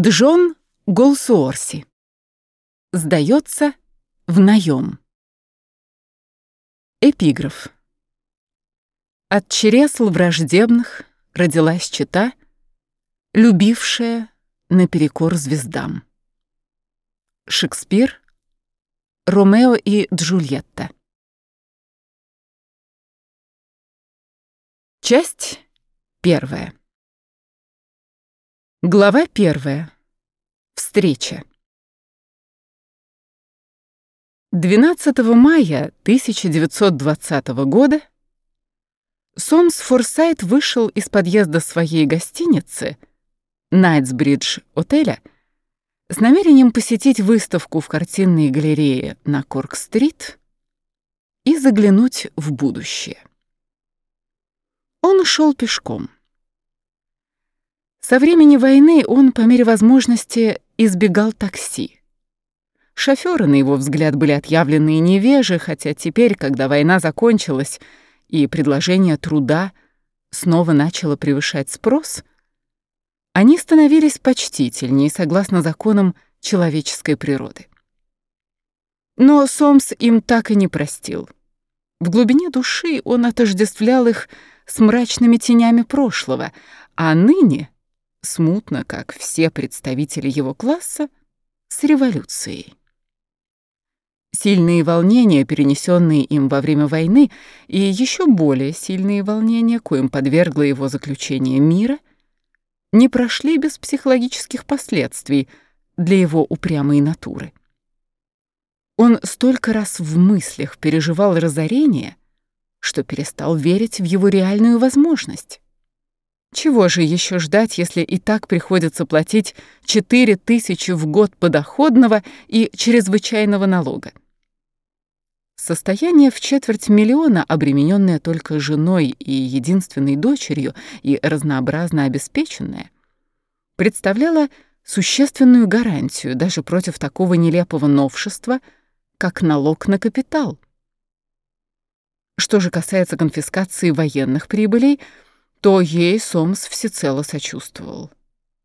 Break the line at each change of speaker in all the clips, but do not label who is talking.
Джон Голсуорси. Сдается в наем. Эпиграф. От чересл враждебных родилась чита, любившая наперекор звездам. Шекспир, Ромео и Джульетта. Часть первая. Глава первая. Встреча. 12 мая 1920 года Сомс Форсайт вышел из подъезда своей гостиницы Найтсбридж отеля с намерением посетить выставку в картинной галерее на Корк-стрит и заглянуть в будущее. Он шел пешком. Со времени войны он, по мере возможности, избегал такси. Шофёры, на его взгляд, были отъявленные невежи, хотя теперь, когда война закончилась и предложение труда снова начало превышать спрос, они становились почтительнее, согласно законам человеческой природы. Но Сомс им так и не простил. В глубине души он отождествлял их с мрачными тенями прошлого, а ныне — смутно, как все представители его класса, с революцией. Сильные волнения, перенесенные им во время войны, и еще более сильные волнения, коим подвергло его заключение мира, не прошли без психологических последствий для его упрямой натуры. Он столько раз в мыслях переживал разорение, что перестал верить в его реальную возможность. Чего же еще ждать, если и так приходится платить 4 тысячи в год подоходного и чрезвычайного налога? Состояние в четверть миллиона, обремененное только женой и единственной дочерью и разнообразно обеспеченное, представляло существенную гарантию даже против такого нелепого новшества, как налог на капитал. Что же касается конфискации военных прибылей – то ей Сомс всецело сочувствовал.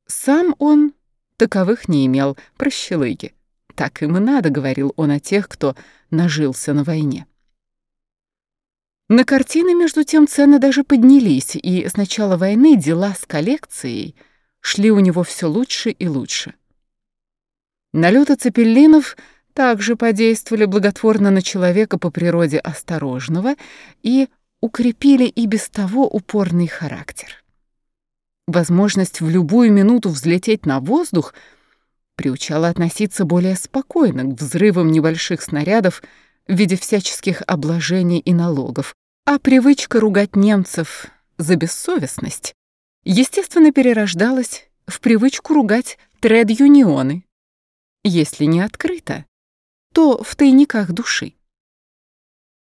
Сам он таковых не имел, прощелыги. Так им и надо, говорил он о тех, кто нажился на войне. На картины, между тем, цены даже поднялись, и с начала войны дела с коллекцией шли у него все лучше и лучше. Налеты цепеллинов также подействовали благотворно на человека по природе осторожного и укрепили и без того упорный характер. Возможность в любую минуту взлететь на воздух приучала относиться более спокойно к взрывам небольших снарядов в виде всяческих обложений и налогов, а привычка ругать немцев за бессовестность естественно перерождалась в привычку ругать тред-юнионы, если не открыто, то в тайниках души.